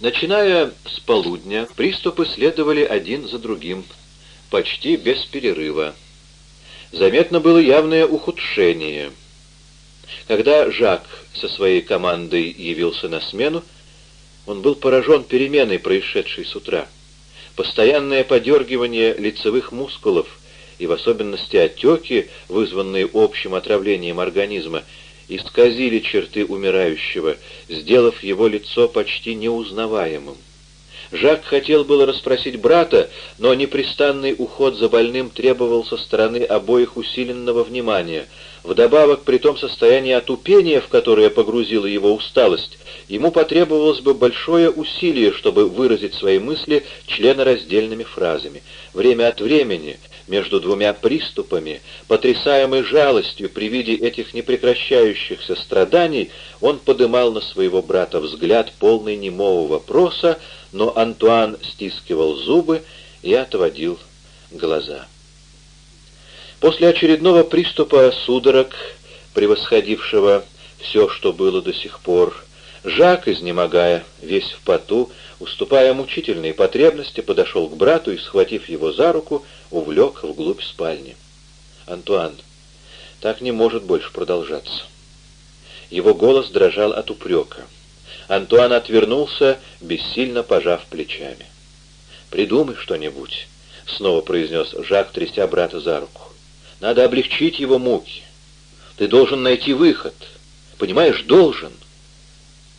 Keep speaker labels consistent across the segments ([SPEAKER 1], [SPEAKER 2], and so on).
[SPEAKER 1] Начиная с полудня, приступы следовали один за другим, почти без перерыва. Заметно было явное ухудшение. Когда Жак со своей командой явился на смену, он был поражен переменой, происшедшей с утра. Постоянное подергивание лицевых мускулов и в особенности отеки, вызванные общим отравлением организма, исказили черты умирающего, сделав его лицо почти неузнаваемым. Жак хотел было расспросить брата, но непрестанный уход за больным требовал со стороны обоих усиленного внимания. Вдобавок, при том состоянии отупения, в которое погрузила его усталость, ему потребовалось бы большое усилие, чтобы выразить свои мысли членораздельными фразами. Время от времени, между двумя приступами, потрясаемый жалостью при виде этих непрекращающихся страданий, он подымал на своего брата взгляд, полный немого вопроса, но Антуан стискивал зубы и отводил глаза. После очередного приступа судорог, превосходившего все, что было до сих пор, Жак, изнемогая, весь в поту, уступая мучительные потребности, подошел к брату и, схватив его за руку, увлек вглубь спальни. «Антуан, так не может больше продолжаться». Его голос дрожал от упрека. Антуан отвернулся, бессильно пожав плечами. «Придумай что-нибудь», — снова произнес Жак, тряся брата за руку. «Надо облегчить его муки. Ты должен найти выход. Понимаешь, должен».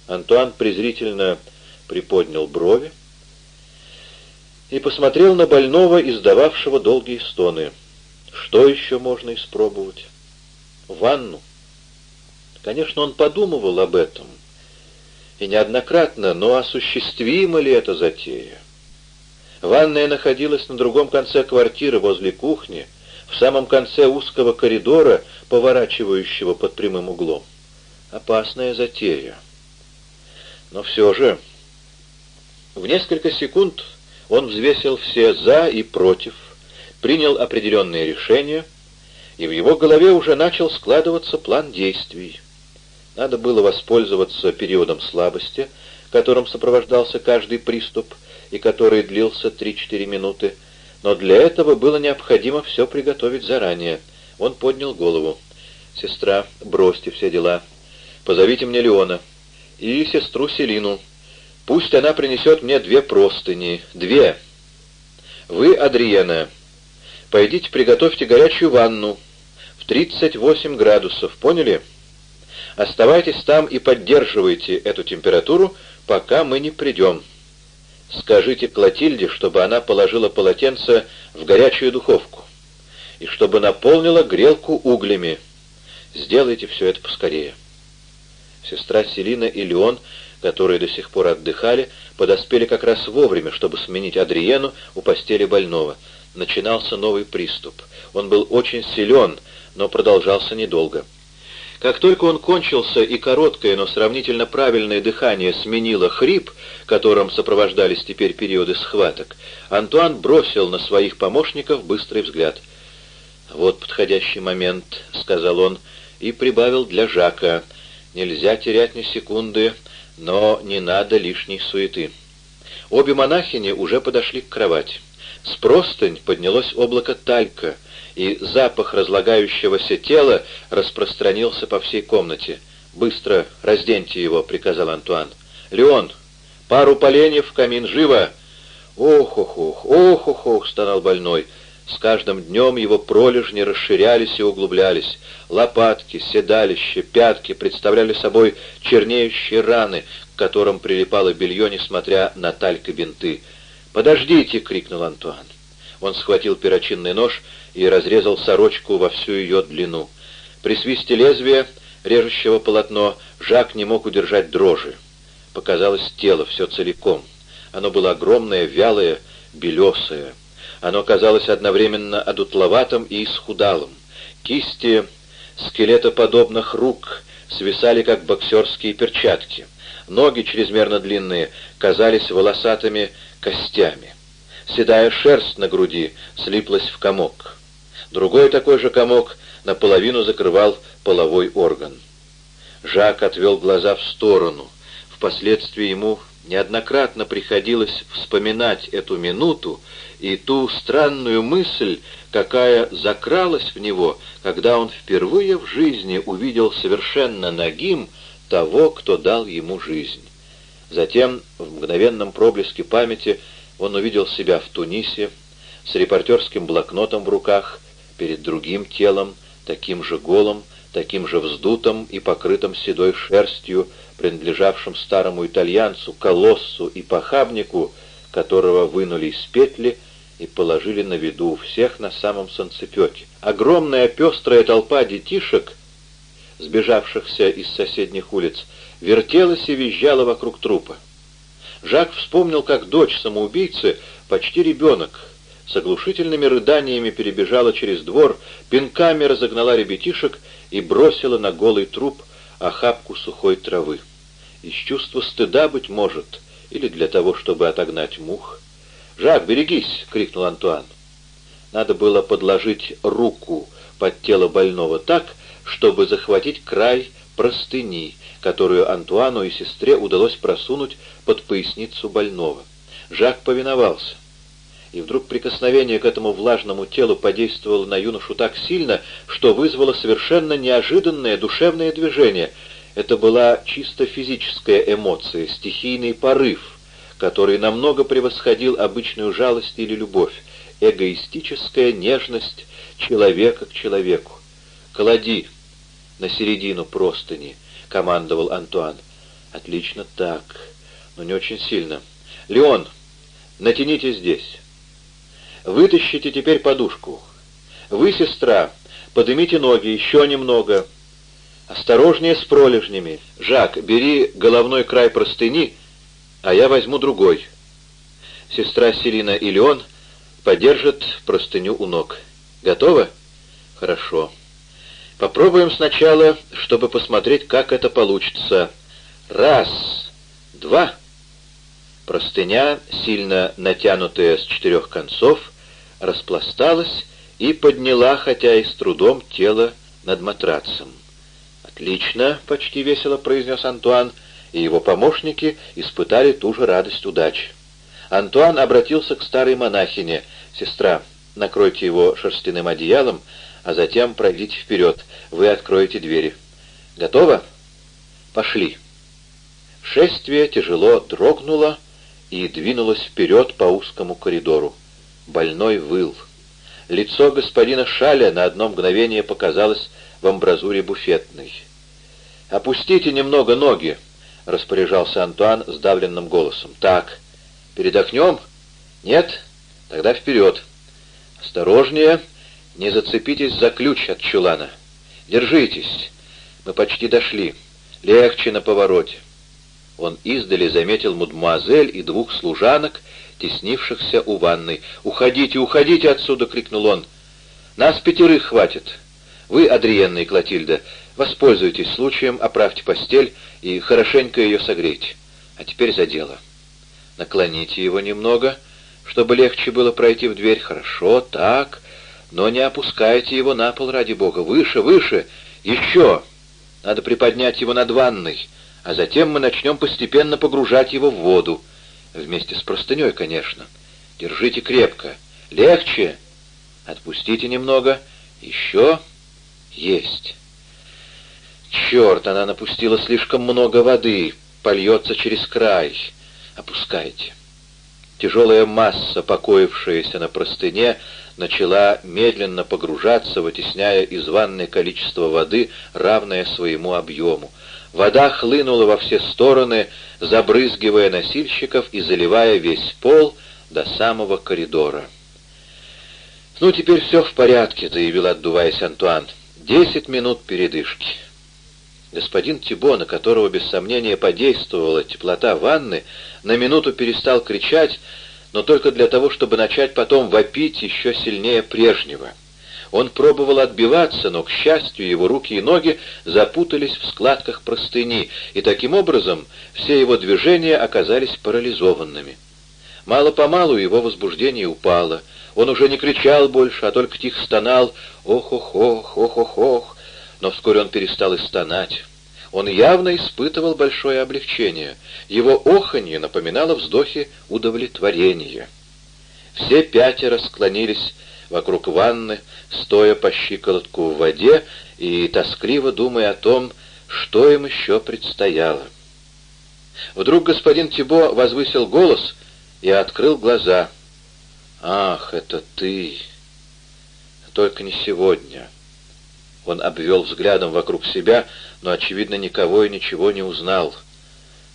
[SPEAKER 1] Антуан презрительно приподнял брови и посмотрел на больного, издававшего долгие стоны. Что еще можно испробовать? Ванну. Конечно, он подумывал об этом. И неоднократно, но осуществима ли эта затея? Ванная находилась на другом конце квартиры, возле кухни, в самом конце узкого коридора, поворачивающего под прямым углом. Опасная затея. Но все же... В несколько секунд он взвесил все «за» и «против», принял определенные решения, и в его голове уже начал складываться план действий. Надо было воспользоваться периодом слабости, которым сопровождался каждый приступ и который длился 3-4 минуты, но для этого было необходимо все приготовить заранее. Он поднял голову. «Сестра, бросьте все дела. Позовите мне Леона и сестру Селину. Пусть она принесет мне две простыни. Две. Вы, Адриена, пойдите приготовьте горячую ванну в 38 градусов, поняли?» Оставайтесь там и поддерживайте эту температуру, пока мы не придем. Скажите Клотильде, чтобы она положила полотенце в горячую духовку и чтобы наполнила грелку углями. Сделайте все это поскорее. Сестра Селина и Леон, которые до сих пор отдыхали, подоспели как раз вовремя, чтобы сменить Адриену у постели больного. Начинался новый приступ. Он был очень силен, но продолжался недолго. Как только он кончился и короткое, но сравнительно правильное дыхание сменило хрип, которым сопровождались теперь периоды схваток, Антуан бросил на своих помощников быстрый взгляд. «Вот подходящий момент», — сказал он, и прибавил для Жака. «Нельзя терять ни секунды, но не надо лишней суеты». Обе монахини уже подошли к кровати. С простынь поднялось облако талька — и запах разлагающегося тела распространился по всей комнате. «Быстро разденьте его», — приказал Антуан. «Леон, пару поленьев в камин, живо!» «Ох-ох-ох, ох-ох-ох!» — стонал больной. С каждым днем его пролежни расширялись и углублялись. Лопатки, седалище, пятки представляли собой чернеющие раны, к которым прилипало белье, несмотря на талька бинты. «Подождите!» — крикнул Антуан. Он схватил перочинный нож и разрезал сорочку во всю ее длину. При свисте лезвия, режущего полотно, Жак не мог удержать дрожи. Показалось тело все целиком. Оно было огромное, вялое, белесое. Оно казалось одновременно одутловатым и исхудалым. Кисти скелетоподобных рук свисали, как боксерские перчатки. Ноги, чрезмерно длинные, казались волосатыми костями. Седая шерсть на груди слиплась в комок. Другой такой же комок наполовину закрывал половой орган. Жак отвел глаза в сторону. Впоследствии ему Неоднократно приходилось вспоминать эту минуту и ту странную мысль, какая закралась в него, когда он впервые в жизни увидел совершенно нагим того, кто дал ему жизнь. Затем, в мгновенном проблеске памяти, он увидел себя в Тунисе, с репортерским блокнотом в руках, перед другим телом, таким же голым, таким же вздутым и покрытым седой шерстью, принадлежавшим старому итальянцу, колоссу и похабнику, которого вынули из петли и положили на виду у всех на самом санцепёке. Огромная пестрая толпа детишек, сбежавшихся из соседних улиц, вертелась и визжала вокруг трупа. Жак вспомнил, как дочь самоубийцы, почти ребенок, с оглушительными рыданиями перебежала через двор, пинками разогнала ребятишек и бросила на голый труп охапку сухой травы. Из чувства стыда, быть может, или для того, чтобы отогнать мух. «Жак, берегись!» — крикнул Антуан. Надо было подложить руку под тело больного так, чтобы захватить край простыни, которую Антуану и сестре удалось просунуть под поясницу больного. Жак повиновался и вдруг прикосновение к этому влажному телу подействовало на юношу так сильно, что вызвало совершенно неожиданное душевное движение. Это была чисто физическая эмоция, стихийный порыв, который намного превосходил обычную жалость или любовь, эгоистическая нежность человека к человеку. «Клади на середину простыни», — командовал Антуан. «Отлично так, но не очень сильно. Леон, натяните здесь». Вытащите теперь подушку. Вы, сестра, поднимите ноги еще немного. Осторожнее с пролежнями. Жак, бери головной край простыни, а я возьму другой. Сестра Селина и Леон подержат простыню у ног. Готово? Хорошо. Попробуем сначала, чтобы посмотреть, как это получится. Раз, два. Простыня, сильно натянутая с четырех концов, распласталась и подняла, хотя и с трудом, тело над матрацем. «Отлично!» — почти весело произнес Антуан, и его помощники испытали ту же радость удачи. Антуан обратился к старой монахине. «Сестра, накройте его шерстяным одеялом, а затем пройдите вперед. Вы откроете двери. Готово? Пошли!» Шествие тяжело дрогнуло и двинулось вперед по узкому коридору. Больной выл. Лицо господина Шаля на одно мгновение показалось в амбразуре буфетной. «Опустите немного ноги», — распоряжался Антуан сдавленным голосом. «Так, передохнем? Нет? Тогда вперед. Осторожнее, не зацепитесь за ключ от чулана. Держитесь, мы почти дошли. Легче на повороте». Он издали заметил мадемуазель и двух служанок, теснившихся у ванной. «Уходите, уходите отсюда!» — крикнул он. «Нас пятерых хватит. Вы, Адриенна и Клотильда, воспользуйтесь случаем, оправьте постель и хорошенько ее согрейте. А теперь за дело. Наклоните его немного, чтобы легче было пройти в дверь. Хорошо, так, но не опускайте его на пол, ради бога. Выше, выше, еще. Надо приподнять его над ванной, а затем мы начнем постепенно погружать его в воду. Вместе с простыней, конечно. Держите крепко. Легче. Отпустите немного. Еще. Есть. Черт, она напустила слишком много воды. Польется через край. Опускайте. Тяжелая масса, покоившаяся на простыне, начала медленно погружаться, вытесняя из ванной количество воды, равное своему объему. Вода хлынула во все стороны, забрызгивая носильщиков и заливая весь пол до самого коридора. «Ну, теперь все в порядке», — заявил, отдуваясь Антуан. «Десять минут передышки». Господин Тибо, на которого без сомнения подействовала теплота ванны, на минуту перестал кричать, но только для того, чтобы начать потом вопить еще сильнее прежнего. Он пробовал отбиваться, но, к счастью, его руки и ноги запутались в складках простыни, и таким образом все его движения оказались парализованными. Мало-помалу его возбуждение упало. Он уже не кричал больше, а только тихо стонал «Ох-ох-ох, ох-ох-ох», но вскоре он перестал и стонать. Он явно испытывал большое облегчение. Его оханье напоминало вздохи удовлетворения. Все пятеро склонились вокруг ванны, стоя по щиколотку в воде и тоскливо думая о том, что им еще предстояло. Вдруг господин Тибо возвысил голос и открыл глаза. «Ах, это ты! Только не сегодня!» Он обвел взглядом вокруг себя, но, очевидно, никого и ничего не узнал.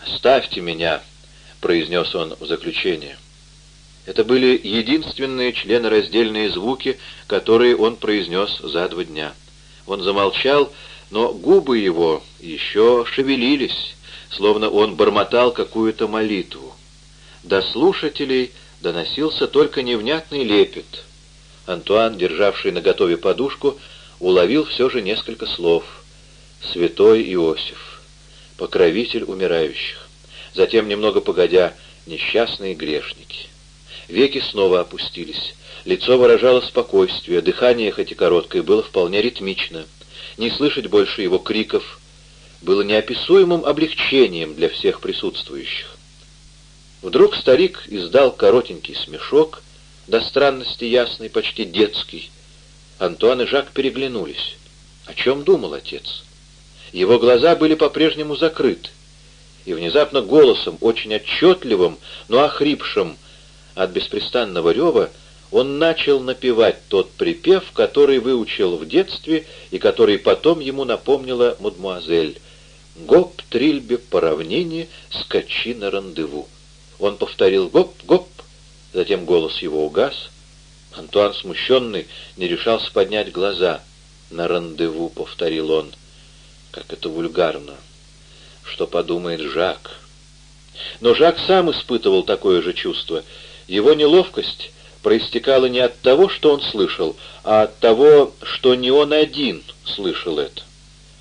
[SPEAKER 1] «Оставьте меня!» — произнес он в заключение. Это были единственные членораздельные звуки, которые он произнес за два дня. Он замолчал, но губы его еще шевелились, словно он бормотал какую-то молитву. До слушателей доносился только невнятный лепет. Антуан, державший наготове подушку, уловил все же несколько слов. «Святой Иосиф, покровитель умирающих». Затем, немного погодя, «несчастные грешники». Веки снова опустились. Лицо выражало спокойствие, дыхание, хоть и короткое, было вполне ритмично. Не слышать больше его криков было неописуемым облегчением для всех присутствующих. Вдруг старик издал коротенький смешок, до странности ясный, почти детский. Антуан и Жак переглянулись. О чем думал отец? Его глаза были по-прежнему закрыты, и внезапно голосом, очень отчетливым, но охрипшим, от беспрестанного рева, он начал напевать тот припев, который выучил в детстве и который потом ему напомнила мадмуазель. «Гоп, трильбе, по равнине, скачи на рандеву». Он повторил «гоп-гоп», затем голос его угас. Антуан, смущенный, не решался поднять глаза. «На рандеву», — повторил он. «Как это вульгарно! Что подумает Жак?» Но Жак сам испытывал такое же чувство — его неловкость проистекала не от того, что он слышал, а от того, что не он один слышал это.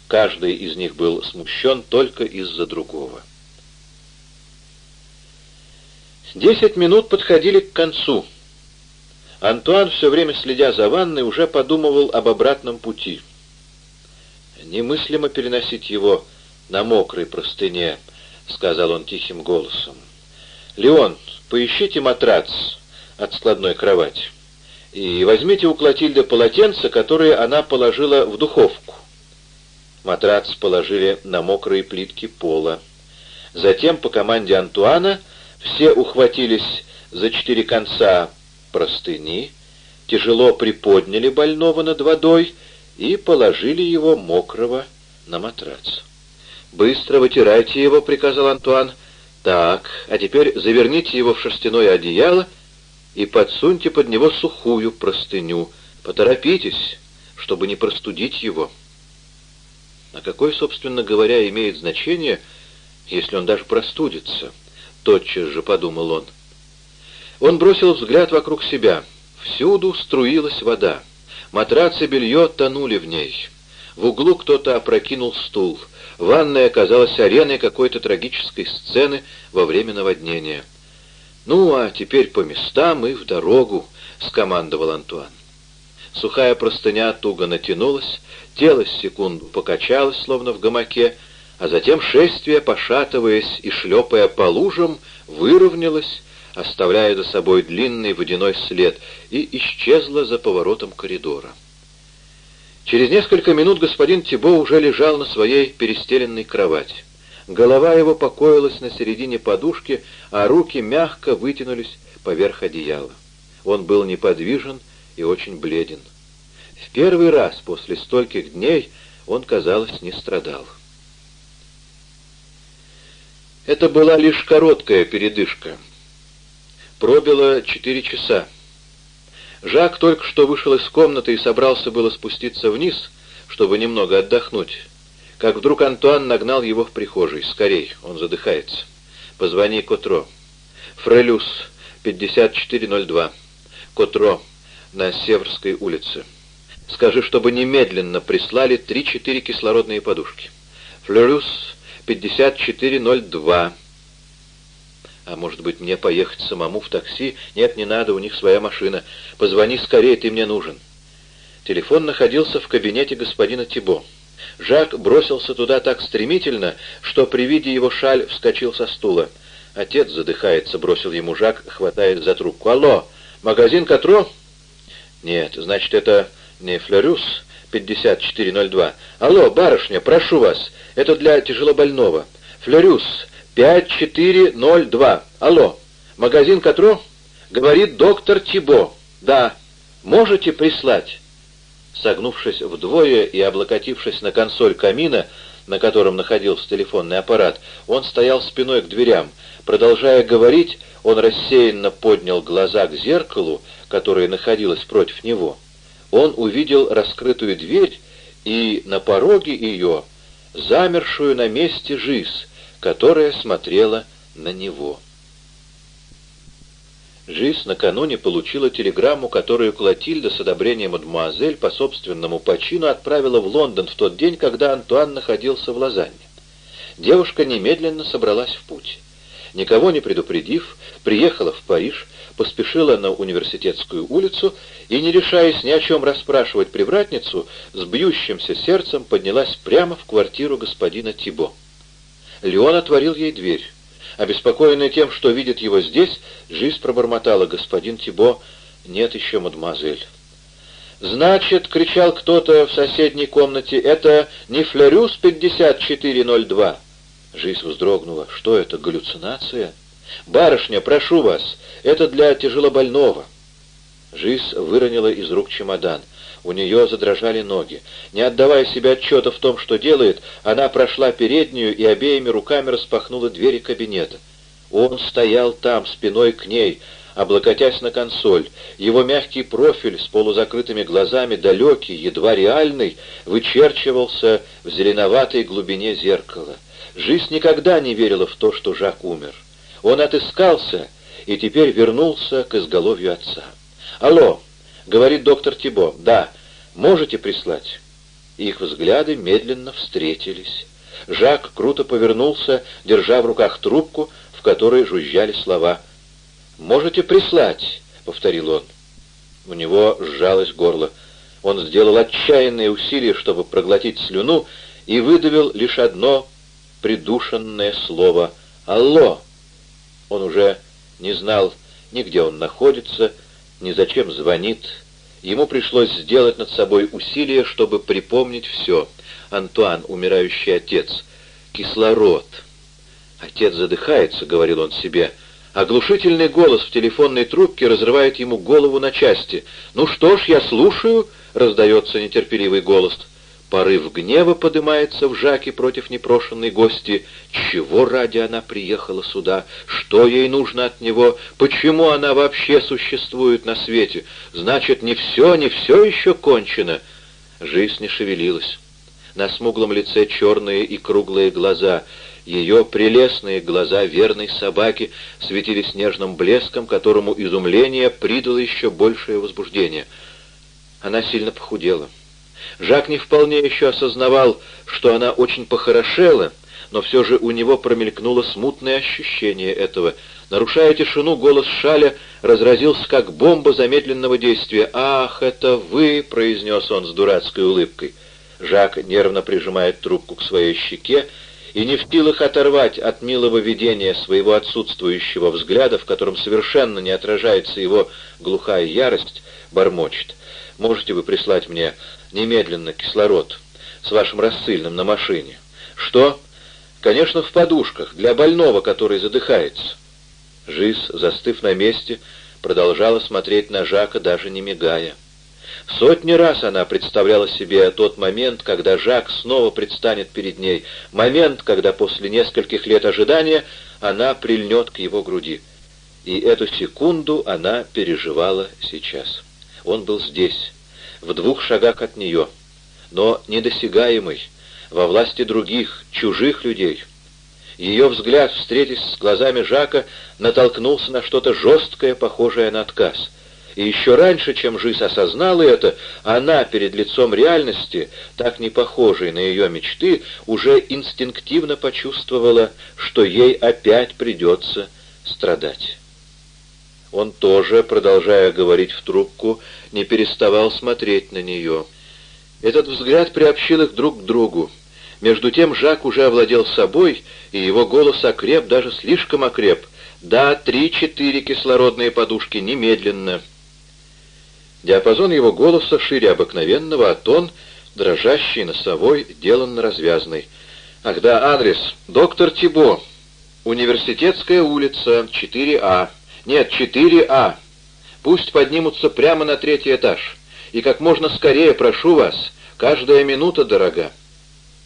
[SPEAKER 1] Каждый из них был смущен только из-за другого. Десять минут подходили к концу. Антуан, все время следя за ванной, уже подумывал об обратном пути. «Немыслимо переносить его на мокрой простыне», — сказал он тихим голосом. «Леон, поищите матрац от складной кровати и возьмите у Клотильды полотенце, которое она положила в духовку». Матрац положили на мокрые плитки пола. Затем, по команде Антуана, все ухватились за четыре конца простыни, тяжело приподняли больного над водой и положили его мокрого на матрац. «Быстро вытирайте его», — приказал Антуан, — так, а теперь заверните его в шерстяное одеяло и подсуньте под него сухую простыню. Поторопитесь, чтобы не простудить его. А какое, собственно говоря, имеет значение, если он даже простудится? Тотчас же подумал он. Он бросил взгляд вокруг себя. Всюду струилась вода. Матрац и белье тонули в ней. В углу кто-то опрокинул стул — Ванная оказалась ареной какой-то трагической сцены во время наводнения. «Ну, а теперь по местам и в дорогу», — скомандовал Антуан. Сухая простыня туго натянулась, тело секунду покачалось, словно в гамаке, а затем шествие, пошатываясь и шлепая по лужам, выровнялось, оставляя за собой длинный водяной след, и исчезло за поворотом коридора. Через несколько минут господин Тибо уже лежал на своей перестеленной кровати. Голова его покоилась на середине подушки, а руки мягко вытянулись поверх одеяла. Он был неподвижен и очень бледен. В первый раз после стольких дней он, казалось, не страдал. Это была лишь короткая передышка. Пробило четыре часа. Жак только что вышел из комнаты и собрался было спуститься вниз, чтобы немного отдохнуть, как вдруг Антуан нагнал его в прихожей. «Скорей, он задыхается. Позвони Котро. Фрелюс, 5402. Котро, на Северской улице. Скажи, чтобы немедленно прислали 3-4 кислородные подушки. Флерюс, 5402. А может быть, мне поехать самому в такси? Нет, не надо, у них своя машина. Позвони скорее, ты мне нужен. Телефон находился в кабинете господина Тибо. Жак бросился туда так стремительно, что при виде его шаль вскочил со стула. «Отец задыхается», — бросил ему Жак, хватаясь за трубку. «Алло, магазин Катро?» «Нет, значит, это не Флорюс 5402. Алло, барышня, прошу вас, это для тяжелобольного. Флорюс 5402. Алло, магазин Катро?» «Говорит доктор Тибо. Да. Можете прислать?» Согнувшись вдвое и облокотившись на консоль камина, на котором находился телефонный аппарат, он стоял спиной к дверям. Продолжая говорить, он рассеянно поднял глаза к зеркалу, которое находилось против него. Он увидел раскрытую дверь и на пороге ее замершую на месте жизнь, которая смотрела на него. Жиз накануне получила телеграмму, которую Клотильда с одобрением мадемуазель по собственному почину отправила в Лондон в тот день, когда Антуан находился в Лозанне. Девушка немедленно собралась в путь. Никого не предупредив, приехала в Париж, поспешила на университетскую улицу и, не решаясь ни о чем расспрашивать привратницу, с бьющимся сердцем поднялась прямо в квартиру господина Тибо. Леон отворил ей дверь. Обеспокоенная тем, что видит его здесь, Жизнь пробормотала, господин Тибо, нет еще, мадемуазель. «Значит, — кричал кто-то в соседней комнате, — это не Флерюс 5402?» Жизнь вздрогнула. «Что это, галлюцинация?» «Барышня, прошу вас, это для тяжелобольного». Жизнь выронила из рук чемодан. У нее задрожали ноги. Не отдавая себе отчета в том, что делает, она прошла переднюю и обеими руками распахнула двери кабинета. Он стоял там, спиной к ней, облокотясь на консоль. Его мягкий профиль с полузакрытыми глазами, далекий, едва реальный, вычерчивался в зеленоватой глубине зеркала. Жизнь никогда не верила в то, что Жак умер. Он отыскался и теперь вернулся к изголовью отца. «Алло!» — говорит доктор Тибо. «Да, можете прислать?» Их взгляды медленно встретились. Жак круто повернулся, держа в руках трубку, в которой жужжали слова. «Можете прислать?» — повторил он. У него сжалось горло. Он сделал отчаянные усилия, чтобы проглотить слюну, и выдавил лишь одно придушенное слово «Алло!». Он уже не знал ни где он находится, ни зачем звонит. Ему пришлось сделать над собой усилие, чтобы припомнить все. Антуан, умирающий отец. Кислород. Отец задыхается, — говорил он себе. Оглушительный голос в телефонной трубке разрывает ему голову на части. «Ну что ж, я слушаю», — раздается нетерпеливый голос. Порыв гнева поднимается в Жаке против непрошенной гости. Чего ради она приехала сюда? Что ей нужно от него? Почему она вообще существует на свете? Значит, не все, не все еще кончено. Жизнь не шевелилась. На смуглом лице черные и круглые глаза. Ее прелестные глаза верной собаки светились нежным блеском, которому изумление придало еще большее возбуждение. Она сильно похудела. Жак не вполне еще осознавал, что она очень похорошела, но все же у него промелькнуло смутное ощущение этого. Нарушая тишину, голос Шаля разразился как бомба замедленного действия. «Ах, это вы!» — произнес он с дурацкой улыбкой. Жак нервно прижимает трубку к своей щеке и не в силах оторвать от милого видения своего отсутствующего взгляда, в котором совершенно не отражается его глухая ярость, бормочет. «Можете вы прислать мне немедленно кислород с вашим рассыльным на машине. Что? Конечно, в подушках, для больного, который задыхается. Жиз, застыв на месте, продолжала смотреть на Жака, даже не мигая. Сотни раз она представляла себе тот момент, когда Жак снова предстанет перед ней, момент, когда после нескольких лет ожидания она прильнет к его груди. И эту секунду она переживала сейчас. Он был здесь, в двух шагах от нее, но недосягаемый, во власти других, чужих людей. Ее взгляд, встретясь с глазами Жака, натолкнулся на что-то жесткое, похожее на отказ. И еще раньше, чем Жиз осознала это, она перед лицом реальности, так не похожей на ее мечты, уже инстинктивно почувствовала, что ей опять придется страдать. Он тоже, продолжая говорить в трубку, не переставал смотреть на нее. Этот взгляд приобщил их друг к другу. Между тем Жак уже овладел собой, и его голос окреп, даже слишком окреп. «Да, три-четыре кислородные подушки, немедленно!» Диапазон его голоса шире обыкновенного, а тон, дрожащий, носовой, деланно развязный. «Ах да, адрес. Доктор Тибо. Университетская улица, 4А. Нет, 4А. Пусть поднимутся прямо на третий этаж. И как можно скорее, прошу вас, каждая минута дорога».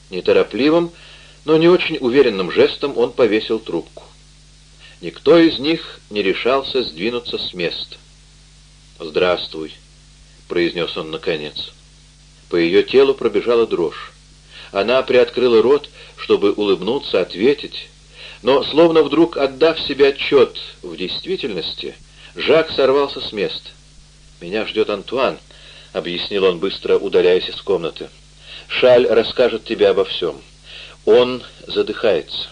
[SPEAKER 1] Неторопливым, но не очень уверенным жестом он повесил трубку. Никто из них не решался сдвинуться с места. «Здравствуй», — произнес он наконец. По ее телу пробежала дрожь. Она приоткрыла рот, чтобы улыбнуться, ответить, но, словно вдруг отдав себе отчет в действительности, Жак сорвался с места. «Меня ждет Антуан», — объяснил он, быстро удаляясь из комнаты. «Шаль расскажет тебе обо всем. Он задыхается.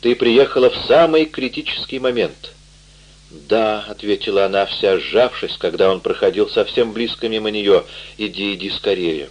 [SPEAKER 1] Ты приехала в самый критический момент». «Да», — ответила она, вся сжавшись, когда он проходил совсем близко мимо нее. «Иди, иди скорее».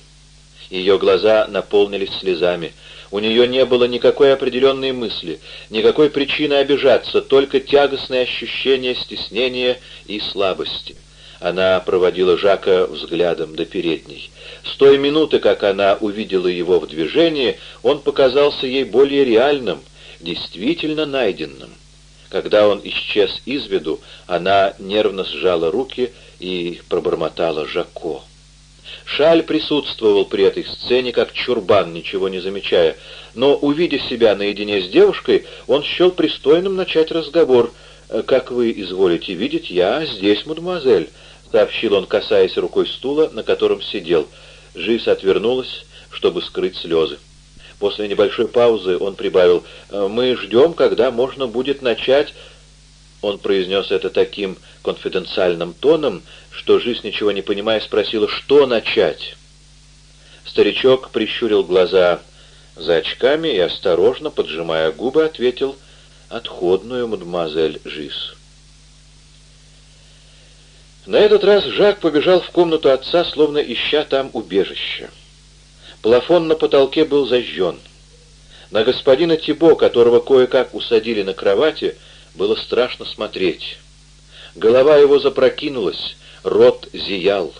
[SPEAKER 1] Ее глаза наполнились слезами. У нее не было никакой определенной мысли, никакой причины обижаться, только тягостное ощущение стеснения и слабости. Она проводила Жака взглядом до передней. С той минуты, как она увидела его в движении, он показался ей более реальным, действительно найденным. Когда он исчез из виду, она нервно сжала руки и пробормотала «Жако». Шаль присутствовал при этой сцене как чурбан, ничего не замечая, но, увидя себя наедине с девушкой, он счел пристойным начать разговор. «Как вы изволите видеть, я здесь, мадемуазель», — сообщил он, касаясь рукой стула, на котором сидел. Жизнь отвернулась, чтобы скрыть слезы. После небольшой паузы он прибавил, «Мы ждем, когда можно будет начать...» Он произнес это таким конфиденциальным тоном, что жизнь, ничего не понимая, спросила, что начать. Старичок прищурил глаза за очками и, осторожно, поджимая губы, ответил «Отходную, мадемуазель Жиз». На этот раз Жак побежал в комнату отца, словно ища там убежище. Плафон на потолке был зажжен. На господина Тибо, которого кое-как усадили на кровати, было страшно смотреть. Голова его запрокинулась, рот зиял.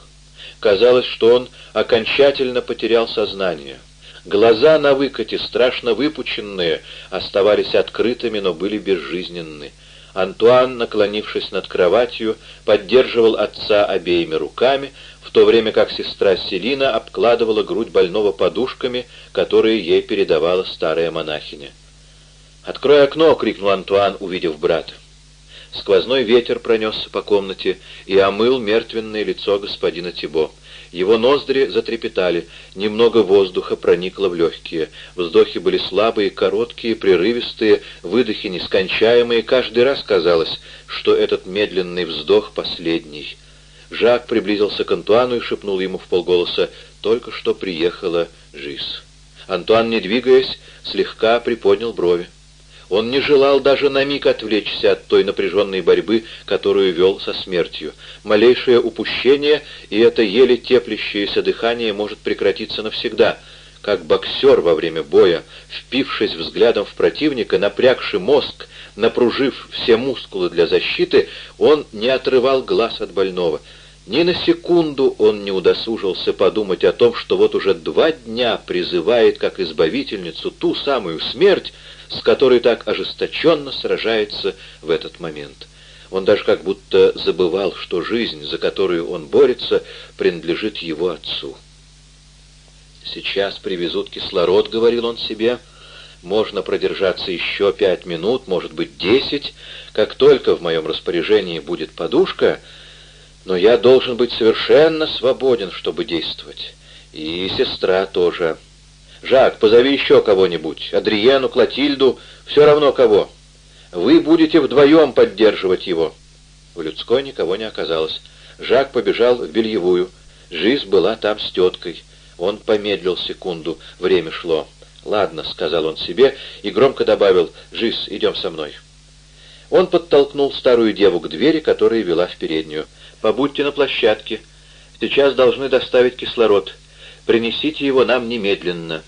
[SPEAKER 1] Казалось, что он окончательно потерял сознание. Глаза на выкате, страшно выпученные, оставались открытыми, но были безжизненны. Антуан, наклонившись над кроватью, поддерживал отца обеими руками, в то время как сестра Селина обкладывала грудь больного подушками, которые ей передавала старая монахиня. «Открой окно!» — крикнул Антуан, увидев брата. Сквозной ветер пронесся по комнате и омыл мертвенное лицо господина Тибо. Его ноздри затрепетали, немного воздуха проникло в легкие. Вздохи были слабые, короткие, прерывистые, выдохи нескончаемые. Каждый раз казалось, что этот медленный вздох последний. Жак приблизился к Антуану и шепнул ему в полголоса «Только что приехала Жиз». Антуан, не двигаясь, слегка приподнял брови. Он не желал даже на миг отвлечься от той напряженной борьбы, которую вел со смертью. Малейшее упущение, и это еле теплящееся дыхание может прекратиться навсегда. Как боксер во время боя, впившись взглядом в противника, напрягший мозг, напружив все мускулы для защиты, он не отрывал глаз от больного. Ни на секунду он не удосужился подумать о том, что вот уже два дня призывает как избавительницу ту самую смерть, с которой так ожесточенно сражается в этот момент. Он даже как будто забывал, что жизнь, за которую он борется, принадлежит его отцу. «Сейчас привезут кислород», — говорил он себе, — «можно продержаться еще пять минут, может быть, десять. Как только в моем распоряжении будет подушка, но я должен быть совершенно свободен, чтобы действовать. И сестра тоже». «Жак, позови еще кого-нибудь. Адриену, Клотильду, все равно кого. Вы будете вдвоем поддерживать его». В людской никого не оказалось. Жак побежал в бельевую. Жизнь была там с теткой. Он помедлил секунду, время шло. «Ладно», — сказал он себе и громко добавил, «Жиз, идем со мной». Он подтолкнул старую деву к двери, которая вела в переднюю. «Побудьте на площадке. Сейчас должны доставить кислород. Принесите его нам немедленно.